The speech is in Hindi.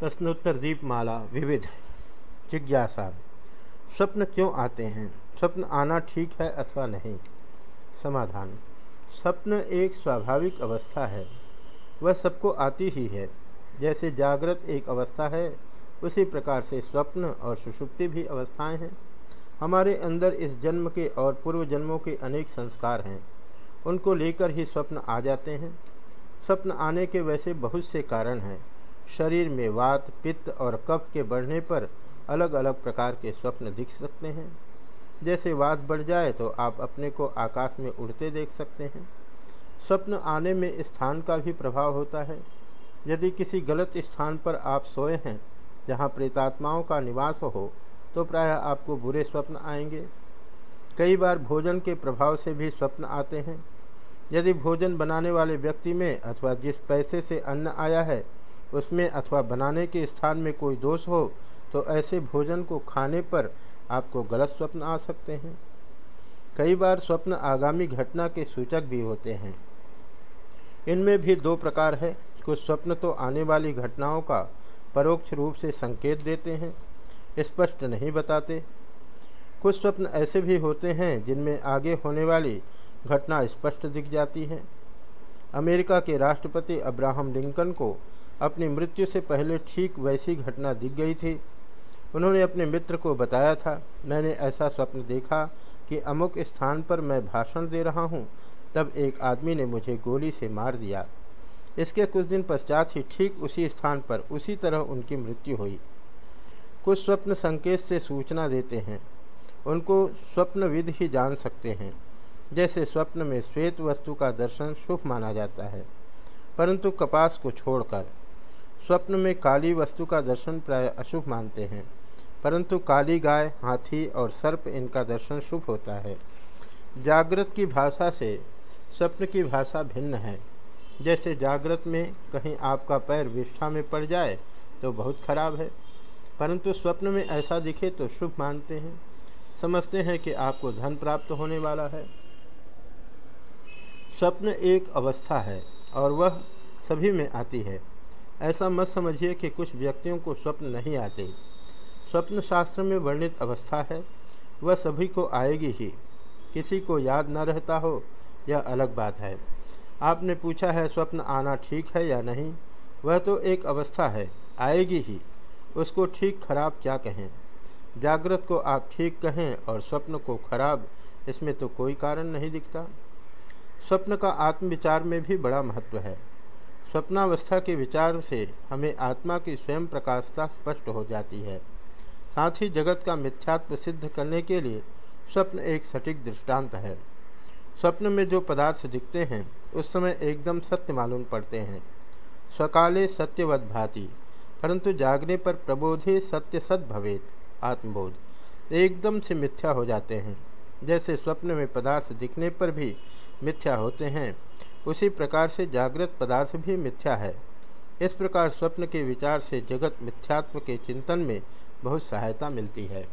प्रश्नोत्तर दीपमाला विविध जिज्ञासा। स्वप्न क्यों आते हैं? स्वप्न आना ठीक है अथवा नहीं? समाधान। स्वप्न एक स्वाभाविक अवस्था है। वह सबको आती ही है। जैसे जागृत एक अवस्था है, उसी प्रकार से स्वप्न और सुषुप्ति भी अवस्थाएँ हैं। हमारे अंदर इस जन्म के और पूर्व जन्मों के अनेक संस्कार हैं। उनको लेकर ही स्वप्न आ जाते हैं। स्वप्न आने के वैसे बहुत से कारण हैं। शरीर में वात, पित्त और कफ के बढ़ने पर अलग अलग प्रकार के स्वप्न दिख सकते हैं। जैसे वात बढ़ जाए तो आप अपने को आकाश में उड़ते देख सकते हैं। स्वप्न आने में स्थान का भी प्रभाव होता है। यदि किसी गलत स्थान पर आप सोए हैं, जहाँ प्रेतात्माओं का निवास हो तो प्रायः आपको बुरे स्वप्न आएँगे। कई बार भोजन के प्रभाव से भी स्वप्न आते हैं। यदि भोजन बनाने वाले व्यक्ति में अथवा जिस पैसे से अन्न आया है उसमें अथवा बनाने के स्थान में कोई दोष हो तो ऐसे भोजन को खाने पर आपको गलत स्वप्न आ सकते हैं। कई बार स्वप्न आगामी घटना के सूचक भी होते हैं। इनमें भी दो प्रकार है। कुछ स्वप्न तो आने वाली घटनाओं का परोक्ष रूप से संकेत देते हैं, स्पष्ट नहीं बताते। कुछ स्वप्न ऐसे भी होते हैं जिनमें आगे होने वाली घटना स्पष्ट दिख जाती है। अमेरिका के राष्ट्रपति अब्राहम लिंकन को अपनी मृत्यु से पहले ठीक वैसी घटना दिख गई थी। उन्होंने अपने मित्र को बताया था, मैंने ऐसा स्वप्न देखा कि अमुक स्थान पर मैं भाषण दे रहा हूँ, तब एक आदमी ने मुझे गोली से मार दिया। इसके कुछ दिन पश्चात ही ठीक उसी स्थान पर उसी तरह उनकी मृत्यु हुई। कुछ स्वप्न संकेत से सूचना देते हैं। उनको स्वप्नविद ही जान सकते हैं। जैसे स्वप्न में श्वेत वस्तु का दर्शन शुभ माना जाता है, परंतु कपास को छोड़कर। स्वप्न में काली वस्तु का दर्शन प्राय अशुभ मानते हैं, परंतु काली गाय, हाथी और सर्प इनका दर्शन शुभ होता है। जागृत की भाषा से स्वप्न की भाषा भिन्न है। जैसे जागृत में कहीं आपका पैर विष्ठा में पड़ जाए तो बहुत खराब है। परंतु स्वप्न में ऐसा दिखे तो शुभ मानते हैं। समझते हैं कि आपको धन प्राप्त होने वाला है। स्वप्न एक अवस्था है और वह सभी में आती है। ऐसा मत समझिए कि कुछ व्यक्तियों को स्वप्न नहीं आते। स्वप्न शास्त्र में वर्णित अवस्था है, वह सभी को आएगी ही। किसी को याद न रहता हो, यह अलग बात है। आपने पूछा है स्वप्न आना ठीक है या नहीं, वह तो एक अवस्था है, आएगी ही। उसको ठीक खराब क्या कहें? जागृत को आप ठीक कहें और स्वप्न को खराब, इसमें तो कोई कारण नहीं दिखता। स्वप्न का आत्मविचार में भी बड़ा महत्व है। स्वप्नावस्था के विचार से हमें आत्मा की स्वयं प्रकाशता स्पष्ट हो जाती है। साथ ही जगत का मिथ्यात्व सिद्ध करने के लिए स्वप्न एक सटीक दृष्टांत है। स्वप्न में जो पदार्थ दिखते हैं, उस समय एकदम सत्य मालूम पड़ते हैं। स्वकाले सत्यवद भाति, परंतु जागने पर प्रबोधे सत्य सद भवेत, आत्मबोध। एकदम से मिथ्या हो जाते हैं। जैसे स्वप्न में पदार्थ दिखने पर भी मिथ्या होते हैं उसी प्रकार से जागृत पदार्थ भी मिथ्या है। इस प्रकार स्वप्न के विचार से जगत मिथ्यात्व के चिंतन में बहुत सहायता मिलती है।